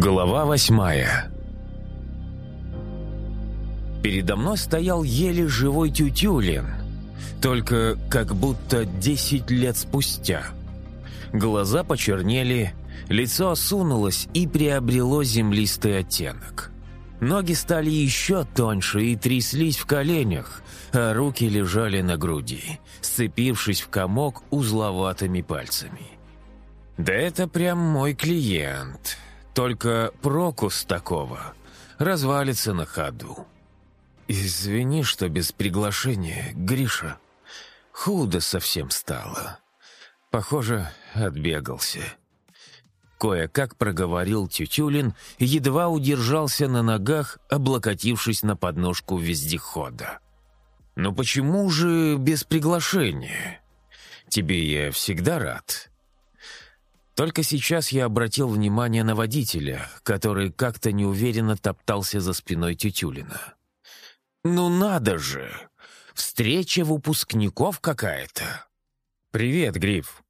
Глава восьмая Передо мной стоял еле живой Тютюлин, только как будто десять лет спустя. Глаза почернели, лицо осунулось и приобрело землистый оттенок. Ноги стали еще тоньше и тряслись в коленях, а руки лежали на груди, сцепившись в комок узловатыми пальцами. «Да это прям мой клиент», только прокус такого развалится на ходу. Извини, что без приглашения, Гриша. Худо совсем стало. Похоже, отбегался. Кое-как проговорил Тютюлин едва удержался на ногах, облокотившись на подножку вездехода. «Ну почему же без приглашения? Тебе я всегда рад. Только сейчас я обратил внимание на водителя, который как-то неуверенно топтался за спиной Тютюлина. «Ну надо же! Встреча выпускников какая-то!» «Привет, Гриф!»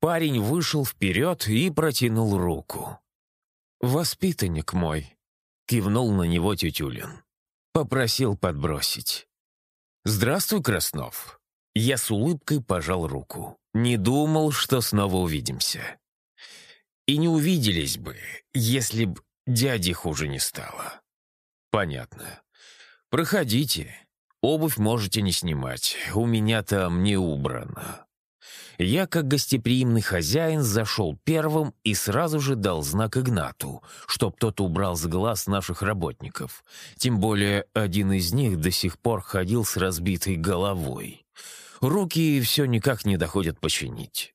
Парень вышел вперед и протянул руку. «Воспитанник мой!» — кивнул на него Тютюлин. Попросил подбросить. «Здравствуй, Краснов!» Я с улыбкой пожал руку. Не думал, что снова увидимся и не увиделись бы, если б дяде хуже не стало. Понятно. Проходите. Обувь можете не снимать. У меня там не убрано. Я, как гостеприимный хозяин, зашел первым и сразу же дал знак Игнату, чтоб тот убрал с глаз наших работников. Тем более один из них до сих пор ходил с разбитой головой. Руки все никак не доходят починить.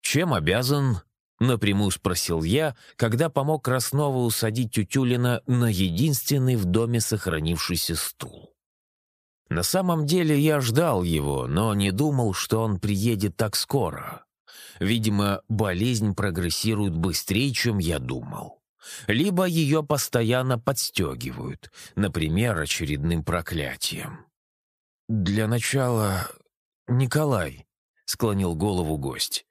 Чем обязан? Напрямую спросил я, когда помог Краснову усадить Тютюлина на единственный в доме сохранившийся стул. На самом деле я ждал его, но не думал, что он приедет так скоро. Видимо, болезнь прогрессирует быстрее, чем я думал. Либо ее постоянно подстегивают, например, очередным проклятием. «Для начала, Николай», — склонил голову гость,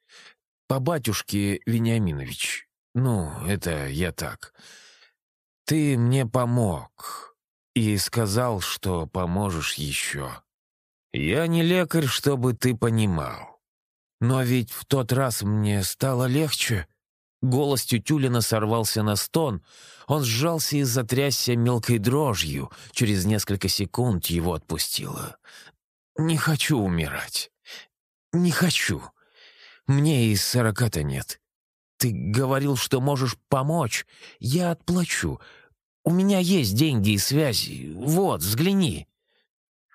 по батюшке Вениаминович. Ну, это я так. Ты мне помог и сказал, что поможешь еще. Я не лекарь, чтобы ты понимал. Но ведь в тот раз мне стало легче. Голос Тютюлина сорвался на стон. Он сжался и затрясся мелкой дрожью. Через несколько секунд его отпустило. «Не хочу умирать. Не хочу. Мне и сорока-то нет. Ты говорил, что можешь помочь. Я отплачу. У меня есть деньги и связи. Вот, взгляни».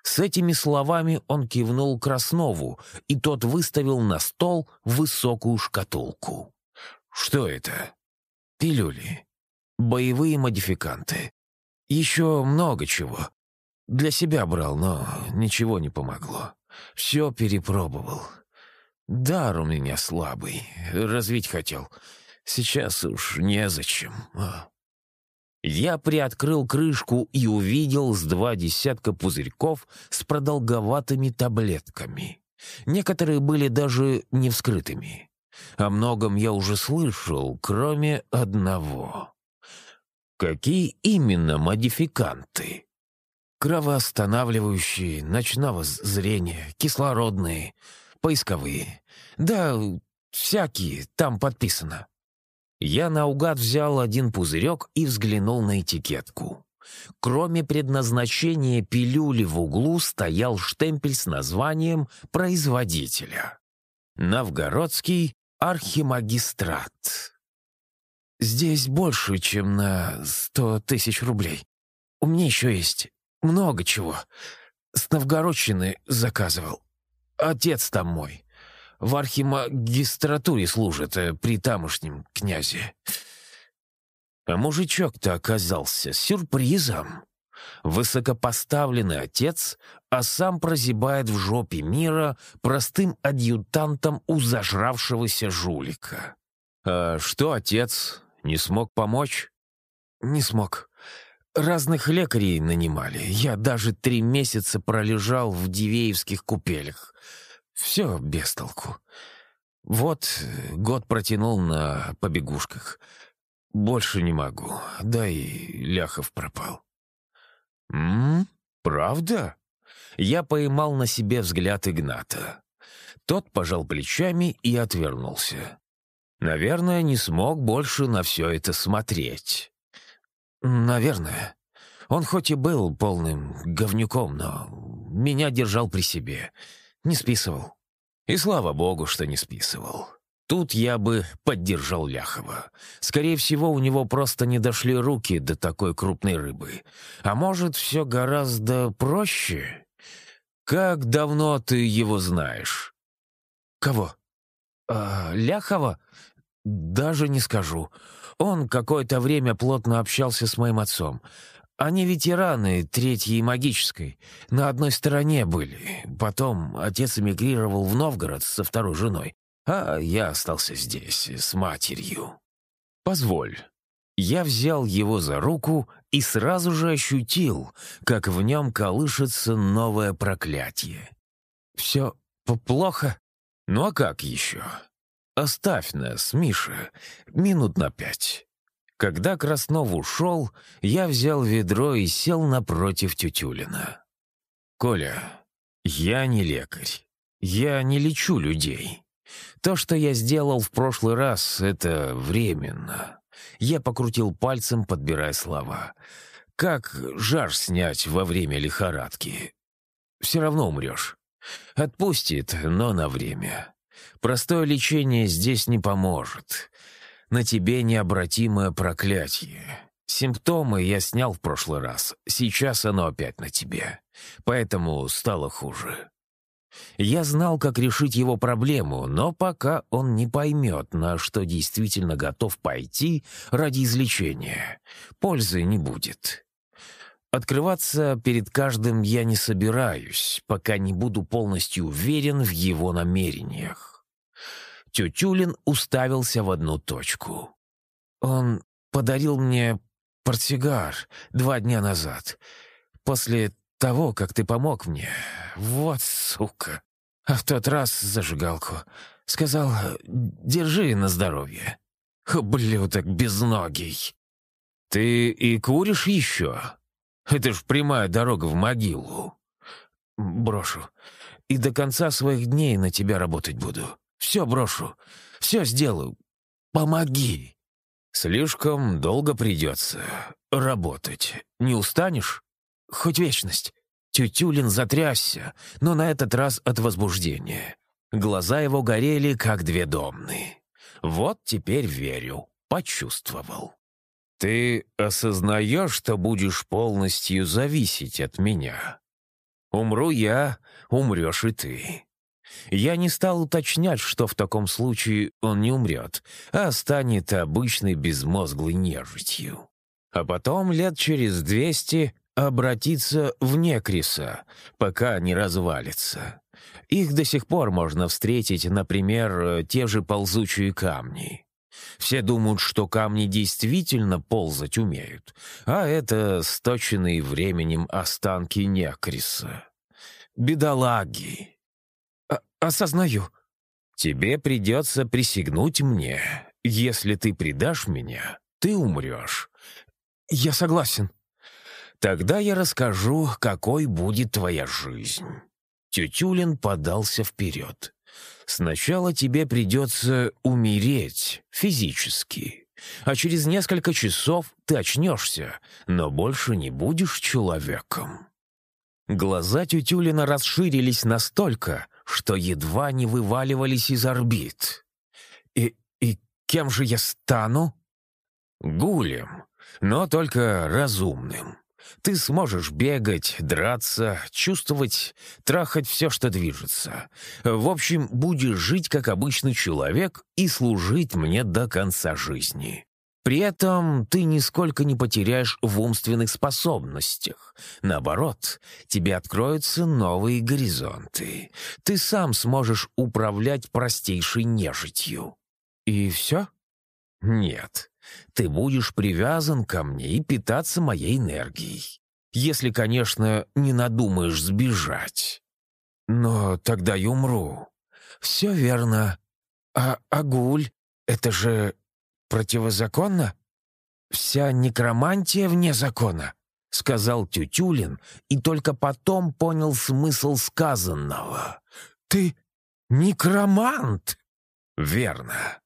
С этими словами он кивнул Краснову, и тот выставил на стол высокую шкатулку. «Что это?» «Пилюли. Боевые модификанты. Еще много чего. Для себя брал, но ничего не помогло. Все перепробовал. Дар у меня слабый, развить хотел. Сейчас уж незачем. А. Я приоткрыл крышку и увидел с два десятка пузырьков с продолговатыми таблетками. Некоторые были даже не вскрытыми. О многом я уже слышал, кроме одного. Какие именно модификанты? Кровоостанавливающие, ночного зрения, кислородные — поисковые. Да, всякие, там подписано». Я наугад взял один пузырек и взглянул на этикетку. Кроме предназначения пилюли в углу стоял штемпель с названием производителя. Новгородский архимагистрат. Здесь больше, чем на сто тысяч рублей. У меня еще есть много чего. С Новгородщины заказывал. Отец там мой. В архимагистратуре служит э, при тамошнем князе. А мужичок-то оказался сюрпризом. Высокопоставленный отец, а сам прозябает в жопе мира простым адъютантом у зажравшегося жулика. А что отец? Не смог помочь? Не смог. Разных лекарей нанимали. Я даже три месяца пролежал в Дивеевских купелях. Все без толку. Вот год протянул на побегушках. больше не могу. Да и Ляхов пропал». «М? Правда?» Я поймал на себе взгляд Игната. Тот пожал плечами и отвернулся. Наверное, не смог больше на все это смотреть. Наверное. Он хоть и был полным говнюком, но меня держал при себе. Не списывал. И слава богу, что не списывал. Тут я бы поддержал Ляхова. Скорее всего, у него просто не дошли руки до такой крупной рыбы. А может, все гораздо проще? Как давно ты его знаешь? Кого? А, Ляхова? Даже не скажу. Он какое-то время плотно общался с моим отцом. Они ветераны Третьей магической. На одной стороне были. Потом отец эмигрировал в Новгород со второй женой, а я остался здесь с матерью. Позволь. Я взял его за руку и сразу же ощутил, как в нем колышется новое проклятие. «Все плохо?» «Ну а как еще?» «Оставь нас, Миша, минут на пять». Когда Краснов ушел, я взял ведро и сел напротив Тютюлина. «Коля, я не лекарь. Я не лечу людей. То, что я сделал в прошлый раз, это временно». Я покрутил пальцем, подбирая слова. «Как жар снять во время лихорадки? Все равно умрешь. Отпустит, но на время. Простое лечение здесь не поможет. На тебе необратимое проклятие. Симптомы я снял в прошлый раз. Сейчас оно опять на тебе. Поэтому стало хуже. Я знал, как решить его проблему, но пока он не поймет, на что действительно готов пойти ради излечения, пользы не будет. Открываться перед каждым я не собираюсь, пока не буду полностью уверен в его намерениях. Тютюлин уставился в одну точку. «Он подарил мне портсигар два дня назад, после того, как ты помог мне. Вот сука! А в тот раз зажигалку. Сказал, держи на здоровье. Ублюдок безногий. Ты и куришь еще? Это ж прямая дорога в могилу. Брошу. И до конца своих дней на тебя работать буду. Все брошу. Все сделаю. Помоги. Слишком долго придется работать. Не устанешь? Хоть вечность. Тютюлин затрясся, но на этот раз от возбуждения. Глаза его горели, как две домны. Вот теперь верю. Почувствовал. Ты осознаешь, что будешь полностью зависеть от меня? Умру я, умрешь и ты. Я не стал уточнять, что в таком случае он не умрет, а станет обычной безмозглой нежитью. А потом лет через двести обратиться в некриса, пока не развалится. Их до сих пор можно встретить, например, те же ползучие камни. Все думают, что камни действительно ползать умеют, а это сточенные временем останки некриса. Бедолаги, «Осознаю». «Тебе придется присягнуть мне. Если ты предашь меня, ты умрешь». «Я согласен». «Тогда я расскажу, какой будет твоя жизнь». Тютюлин подался вперед. «Сначала тебе придется умереть физически, а через несколько часов ты очнешься, но больше не будешь человеком». Глаза Тютюлина расширились настолько, что едва не вываливались из орбит. «И, и кем же я стану?» «Гулем, но только разумным. Ты сможешь бегать, драться, чувствовать, трахать все, что движется. В общем, будешь жить как обычный человек и служить мне до конца жизни. При этом ты нисколько не потеряешь в умственных способностях. Наоборот, тебе откроются новые горизонты. Ты сам сможешь управлять простейшей нежитью. И все? Нет. Ты будешь привязан ко мне и питаться моей энергией. Если, конечно, не надумаешь сбежать. Но тогда я умру. Все верно. А Агуль — это же противозаконно?» вся некромантия вне закона», — сказал Тютюлин и только потом понял смысл сказанного. «Ты некромант?» «Верно.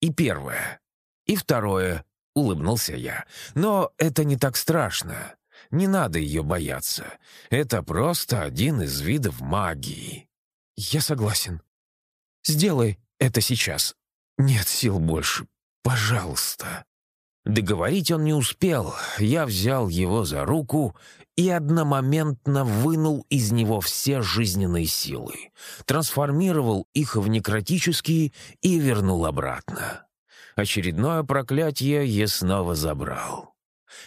И первое. И второе», — улыбнулся я. «Но это не так страшно. Не надо ее бояться. Это просто один из видов магии». «Я согласен. Сделай это сейчас. Нет сил больше. Пожалуйста». Договорить он не успел. Я взял его за руку и одномоментно вынул из него все жизненные силы, трансформировал их в некротические и вернул обратно. Очередное проклятие я снова забрал.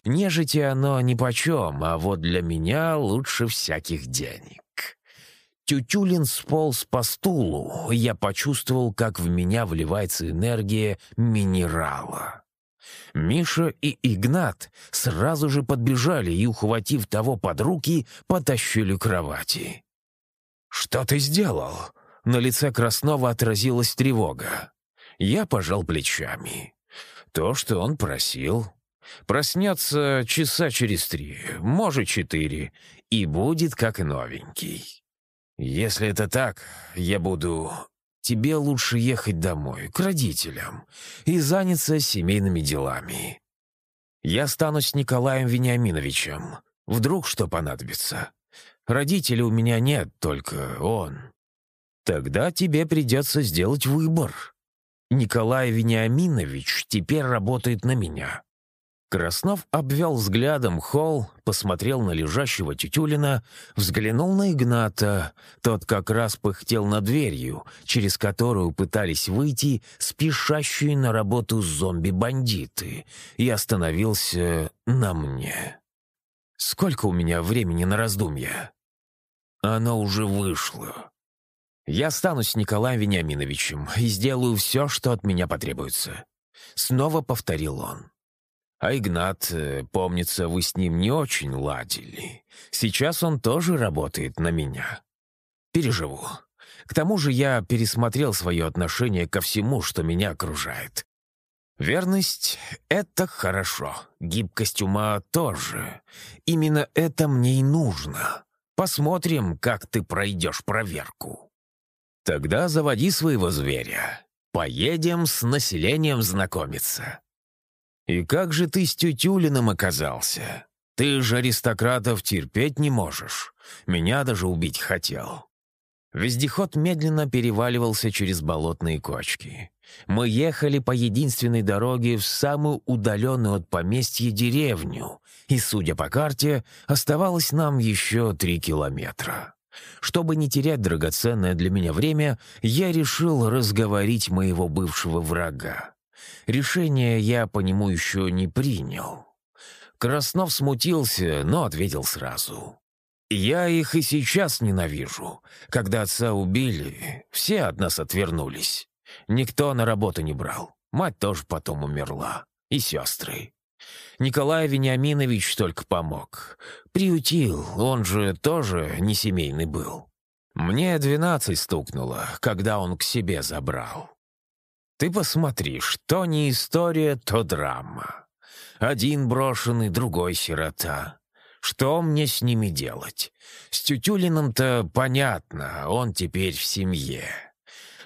Нежити оно нипочем, а вот для меня лучше всяких денег. Тютюлин сполз по стулу, я почувствовал, как в меня вливается энергия минерала. Миша и Игнат сразу же подбежали и, ухватив того под руки, потащили кровати. «Что ты сделал?» На лице Краснова отразилась тревога. Я пожал плечами. То, что он просил. Проснется часа через три, может, четыре, и будет как новенький. Если это так, я буду... Тебе лучше ехать домой, к родителям, и заняться семейными делами. Я стану с Николаем Вениаминовичем. Вдруг что понадобится. Родителей у меня нет, только он. Тогда тебе придется сделать выбор. Николай Вениаминович теперь работает на меня. Краснов обвел взглядом холл, посмотрел на лежащего Тютюлина, взглянул на Игната. Тот как раз пыхтел над дверью, через которую пытались выйти спешащие на работу зомби-бандиты, и остановился на мне. «Сколько у меня времени на раздумья?» «Оно уже вышло. Я стану с Николаем Вениаминовичем и сделаю все, что от меня потребуется». Снова повторил он. А Игнат, э, помнится, вы с ним не очень ладили. Сейчас он тоже работает на меня. Переживу. К тому же я пересмотрел свое отношение ко всему, что меня окружает. Верность — это хорошо, гибкость ума тоже. Именно это мне и нужно. Посмотрим, как ты пройдешь проверку. Тогда заводи своего зверя. Поедем с населением знакомиться. «И как же ты с Тютюлиным оказался? Ты же аристократов терпеть не можешь. Меня даже убить хотел». Вездеход медленно переваливался через болотные кочки. Мы ехали по единственной дороге в самую удаленную от поместья деревню, и, судя по карте, оставалось нам еще три километра. Чтобы не терять драгоценное для меня время, я решил разговорить моего бывшего врага. Решение я по нему еще не принял. Краснов смутился, но ответил сразу. «Я их и сейчас ненавижу. Когда отца убили, все от нас отвернулись. Никто на работу не брал. Мать тоже потом умерла. И сестры. Николай Вениаминович только помог. Приютил, он же тоже не семейный был. Мне двенадцать стукнуло, когда он к себе забрал. Ты посмотри, что не история, то драма. Один брошенный, другой сирота. Что мне с ними делать? С Тютюлиным-то понятно, он теперь в семье.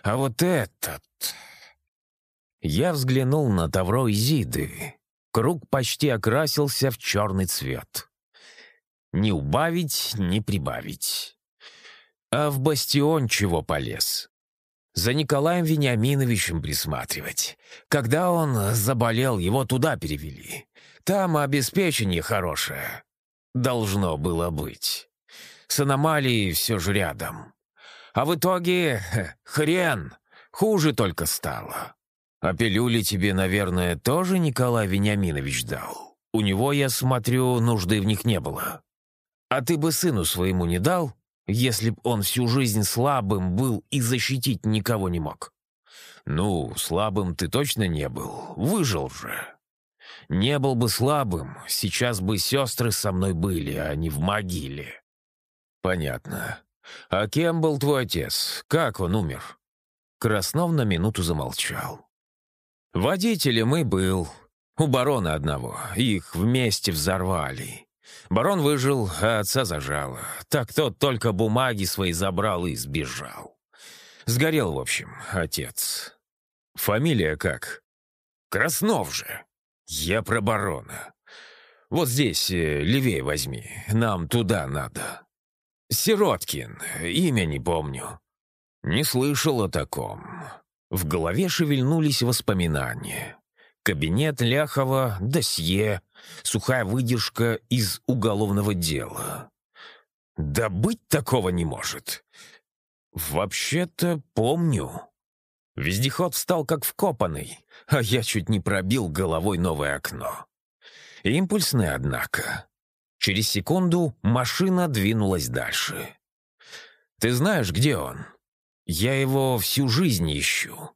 А вот этот... Я взглянул на Тавро Изиды. Круг почти окрасился в черный цвет. Не убавить, не прибавить. А в бастион чего полез? За Николаем Вениаминовичем присматривать. Когда он заболел, его туда перевели. Там обеспечение хорошее. Должно было быть. С аномалией все же рядом. А в итоге хрен, хуже только стало. А пилюли тебе, наверное, тоже Николай Вениаминович дал. У него, я смотрю, нужды в них не было. А ты бы сыну своему не дал?» Если б он всю жизнь слабым был и защитить никого не мог. Ну, слабым ты точно не был, выжил же. Не был бы слабым, сейчас бы сестры со мной были, а не в могиле. Понятно. А кем был твой отец? Как он умер? Краснов на минуту замолчал. Водителем и был. У барона одного. Их вместе взорвали. Барон выжил, а отца зажало. Так тот только бумаги свои забрал и сбежал. Сгорел, в общем, отец. Фамилия как? Краснов же. Я про барона. Вот здесь, э, левее возьми. Нам туда надо. Сироткин. Имя не помню. Не слышал о таком. В голове шевельнулись воспоминания. Кабинет Ляхова, досье, сухая выдержка из уголовного дела. Да быть такого не может. Вообще-то помню. Вездеход встал как вкопанный, а я чуть не пробил головой новое окно. Импульсный, однако. Через секунду машина двинулась дальше. «Ты знаешь, где он?» «Я его всю жизнь ищу.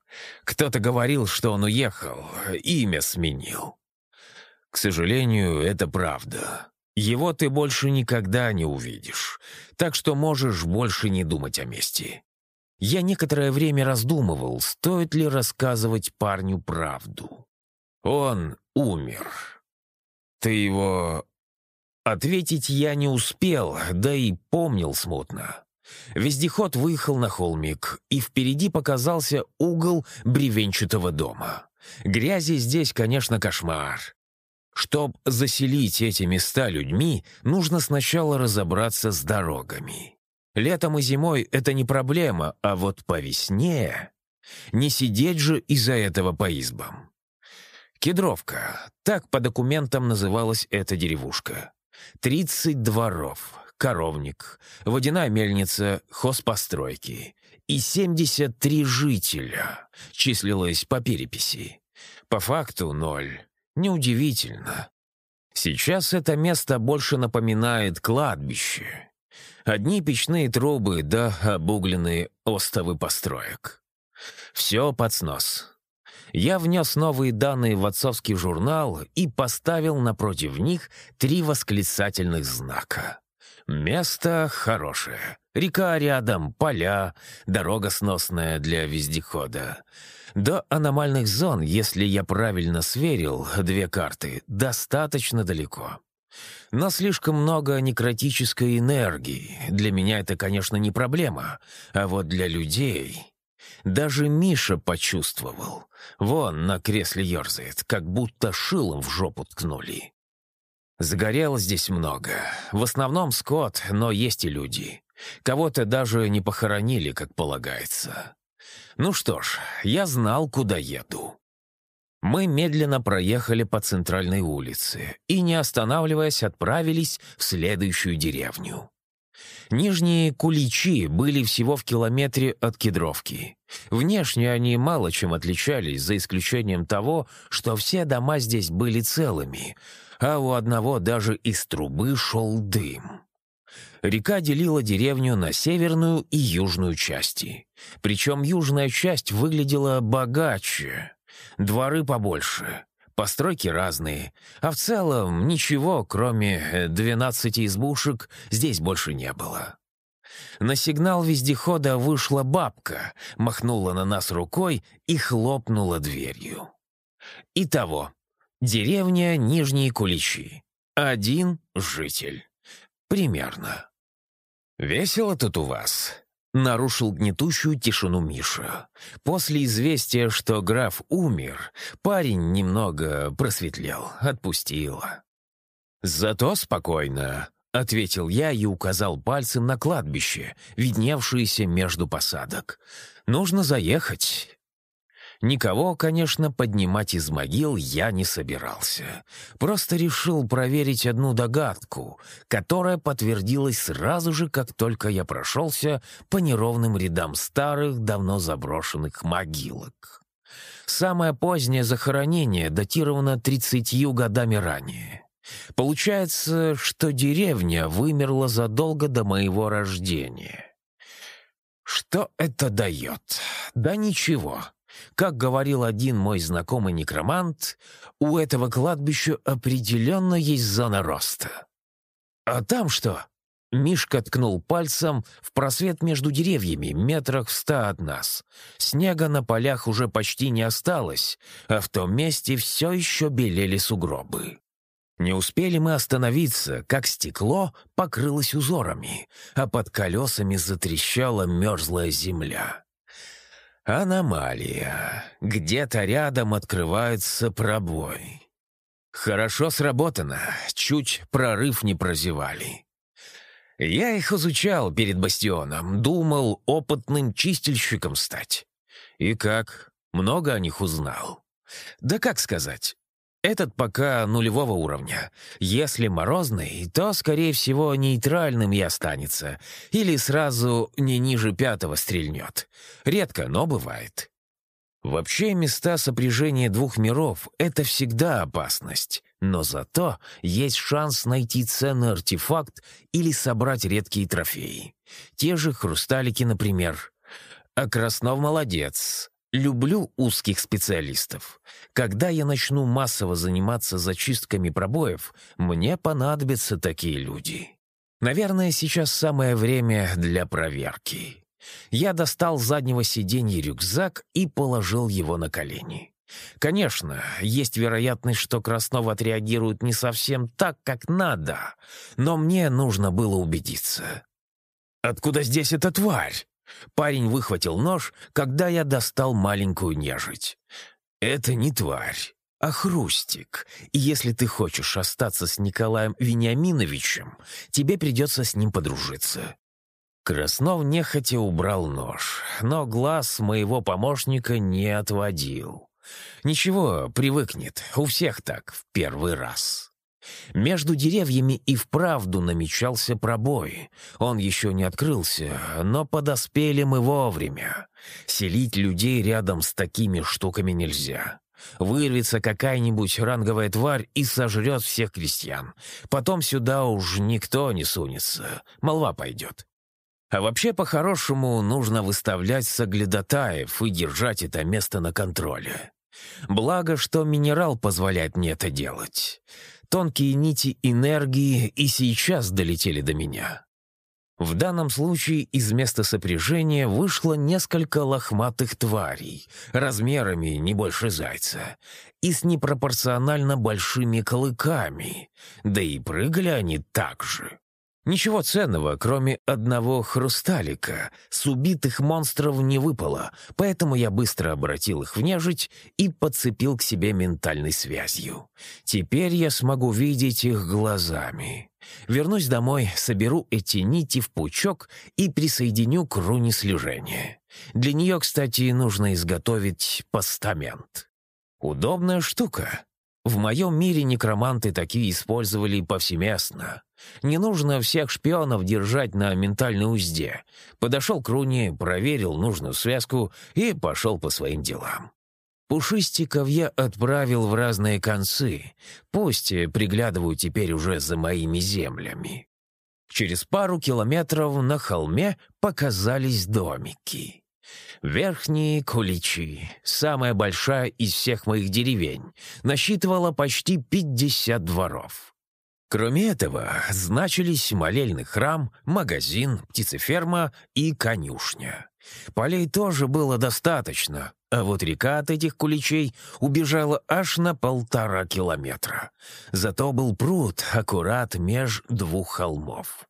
Кто-то говорил, что он уехал, имя сменил. К сожалению, это правда. Его ты больше никогда не увидишь, так что можешь больше не думать о мести. Я некоторое время раздумывал, стоит ли рассказывать парню правду. Он умер. Ты его... Ответить я не успел, да и помнил смутно. Вездеход выехал на холмик, и впереди показался угол бревенчатого дома. Грязи здесь, конечно, кошмар. Чтоб заселить эти места людьми, нужно сначала разобраться с дорогами. Летом и зимой это не проблема, а вот по весне... Не сидеть же из-за этого по избам. Кедровка. Так по документам называлась эта деревушка. Тридцать дворов, коровник, водяная мельница, хозпостройки и 73 жителя числилось по переписи. По факту ноль. Неудивительно. Сейчас это место больше напоминает кладбище. Одни печные трубы да обугленные остовы построек. Все под снос. Я внес новые данные в отцовский журнал и поставил напротив них три восклицательных знака. Место хорошее. Река рядом, поля, дорога сносная для вездехода. До аномальных зон, если я правильно сверил две карты, достаточно далеко. Но слишком много некротической энергии. Для меня это, конечно, не проблема. А вот для людей... Даже Миша почувствовал. Вон на кресле ерзает, как будто шилом в жопу ткнули. Загорело здесь много. В основном скот, но есть и люди. Кого-то даже не похоронили, как полагается. Ну что ж, я знал, куда еду. Мы медленно проехали по центральной улице и, не останавливаясь, отправились в следующую деревню. Нижние Куличи были всего в километре от Кедровки. Внешне они мало чем отличались, за исключением того, что все дома здесь были целыми, а у одного даже из трубы шел дым. Река делила деревню на северную и южную части. Причем южная часть выглядела богаче, дворы побольше, Постройки разные, а в целом ничего, кроме двенадцати избушек, здесь больше не было. На сигнал вездехода вышла бабка, махнула на нас рукой и хлопнула дверью. Итого, деревня Нижние Куличи. Один житель. Примерно. «Весело тут у вас?» Нарушил гнетущую тишину Миша. После известия, что граф умер, парень немного просветлел, отпустила. «Зато спокойно», — ответил я и указал пальцем на кладбище, видневшееся между посадок. «Нужно заехать. Никого, конечно, поднимать из могил я не собирался. Просто решил проверить одну догадку, которая подтвердилась сразу же, как только я прошелся по неровным рядам старых, давно заброшенных могилок. Самое позднее захоронение датировано тридцатью годами ранее. Получается, что деревня вымерла задолго до моего рождения. Что это дает? Да ничего. Как говорил один мой знакомый некромант, у этого кладбища определенно есть зона роста. «А там что?» Мишка ткнул пальцем в просвет между деревьями, метрах в ста от нас. Снега на полях уже почти не осталось, а в том месте все еще белели сугробы. Не успели мы остановиться, как стекло покрылось узорами, а под колесами затрещала мерзлая земля. Аномалия. Где-то рядом открывается пробой. Хорошо сработано, чуть прорыв не прозевали. Я их изучал перед бастионом, думал опытным чистильщиком стать. И как? Много о них узнал. Да как сказать? Этот пока нулевого уровня. Если морозный, то, скорее всего, нейтральным и останется. Или сразу не ниже пятого стрельнет. Редко, но бывает. Вообще, места сопряжения двух миров — это всегда опасность. Но зато есть шанс найти ценный артефакт или собрать редкие трофеи. Те же хрусталики, например. А Краснов молодец. Люблю узких специалистов. Когда я начну массово заниматься зачистками пробоев, мне понадобятся такие люди. Наверное, сейчас самое время для проверки. Я достал заднего сиденья рюкзак и положил его на колени. Конечно, есть вероятность, что Краснов отреагирует не совсем так, как надо, но мне нужно было убедиться. «Откуда здесь эта тварь?» Парень выхватил нож, когда я достал маленькую нежить. «Это не тварь, а хрустик. И если ты хочешь остаться с Николаем Вениаминовичем, тебе придется с ним подружиться. Краснов нехотя убрал нож, но глаз моего помощника не отводил. Ничего, привыкнет, у всех так, в первый раз. Между деревьями и вправду намечался пробой. Он еще не открылся, но подоспели мы вовремя. Селить людей рядом с такими штуками нельзя. Вырвется какая-нибудь ранговая тварь и сожрет всех крестьян. Потом сюда уж никто не сунется, молва пойдет. А вообще, по-хорошему, нужно выставлять соглядатаев и держать это место на контроле. Благо, что минерал позволяет мне это делать. Тонкие нити энергии и сейчас долетели до меня. В данном случае из места сопряжения вышло несколько лохматых тварей, размерами не больше зайца, и с непропорционально большими клыками, да и прыгали они так же. Ничего ценного, кроме одного хрусталика, с убитых монстров не выпало, поэтому я быстро обратил их в нежить и подцепил к себе ментальной связью. Теперь я смогу видеть их глазами. Вернусь домой, соберу эти нити в пучок и присоединю к руне слежения. Для нее, кстати, нужно изготовить постамент. Удобная штука. В моем мире некроманты такие использовали повсеместно. Не нужно всех шпионов держать на ментальной узде. Подошел к руне, проверил нужную связку и пошел по своим делам. Пушистиков я отправил в разные концы. Пусть приглядывают теперь уже за моими землями. Через пару километров на холме показались домики. Верхние Куличи, самая большая из всех моих деревень, насчитывала почти пятьдесят дворов. Кроме этого, значились молельный храм, магазин, птицеферма и конюшня. Полей тоже было достаточно, а вот река от этих куличей убежала аж на полтора километра. Зато был пруд аккурат меж двух холмов.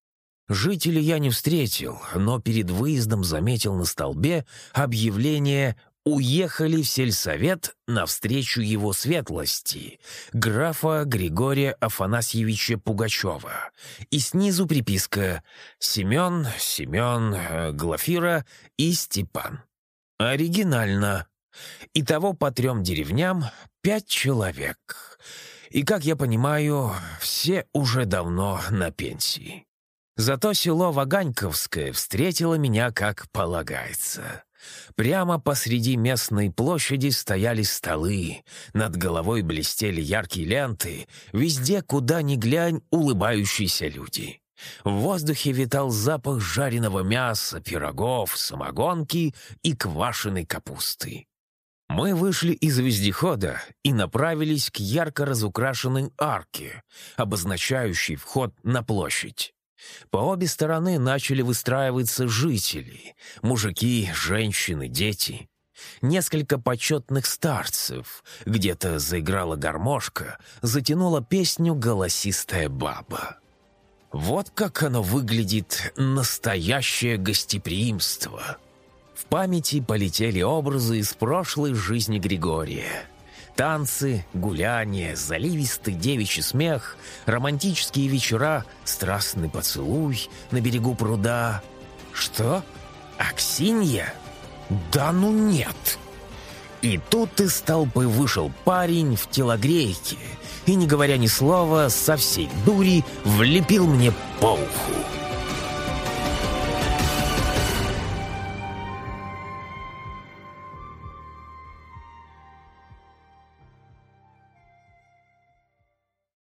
Жителей я не встретил, но перед выездом заметил на столбе объявление «Уехали в сельсовет навстречу его светлости» графа Григория Афанасьевича Пугачева. И снизу приписка «Семен, Семен, э, Глафира и Степан». Оригинально. Итого по трем деревням пять человек. И, как я понимаю, все уже давно на пенсии. Зато село Ваганьковское встретило меня как полагается. Прямо посреди местной площади стояли столы, над головой блестели яркие ленты, везде, куда ни глянь, улыбающиеся люди. В воздухе витал запах жареного мяса, пирогов, самогонки и квашеной капусты. Мы вышли из вездехода и направились к ярко разукрашенной арке, обозначающей вход на площадь. По обе стороны начали выстраиваться жители. Мужики, женщины, дети. Несколько почетных старцев. Где-то заиграла гармошка, затянула песню голосистая баба. Вот как оно выглядит настоящее гостеприимство. В памяти полетели образы из прошлой жизни Григория. Танцы, гуляния, заливистый девичий смех, романтические вечера, страстный поцелуй на берегу пруда. Что? Аксинья? Да ну нет! И тут из толпы вышел парень в телогрейке и, не говоря ни слова, со всей дури влепил мне по уху.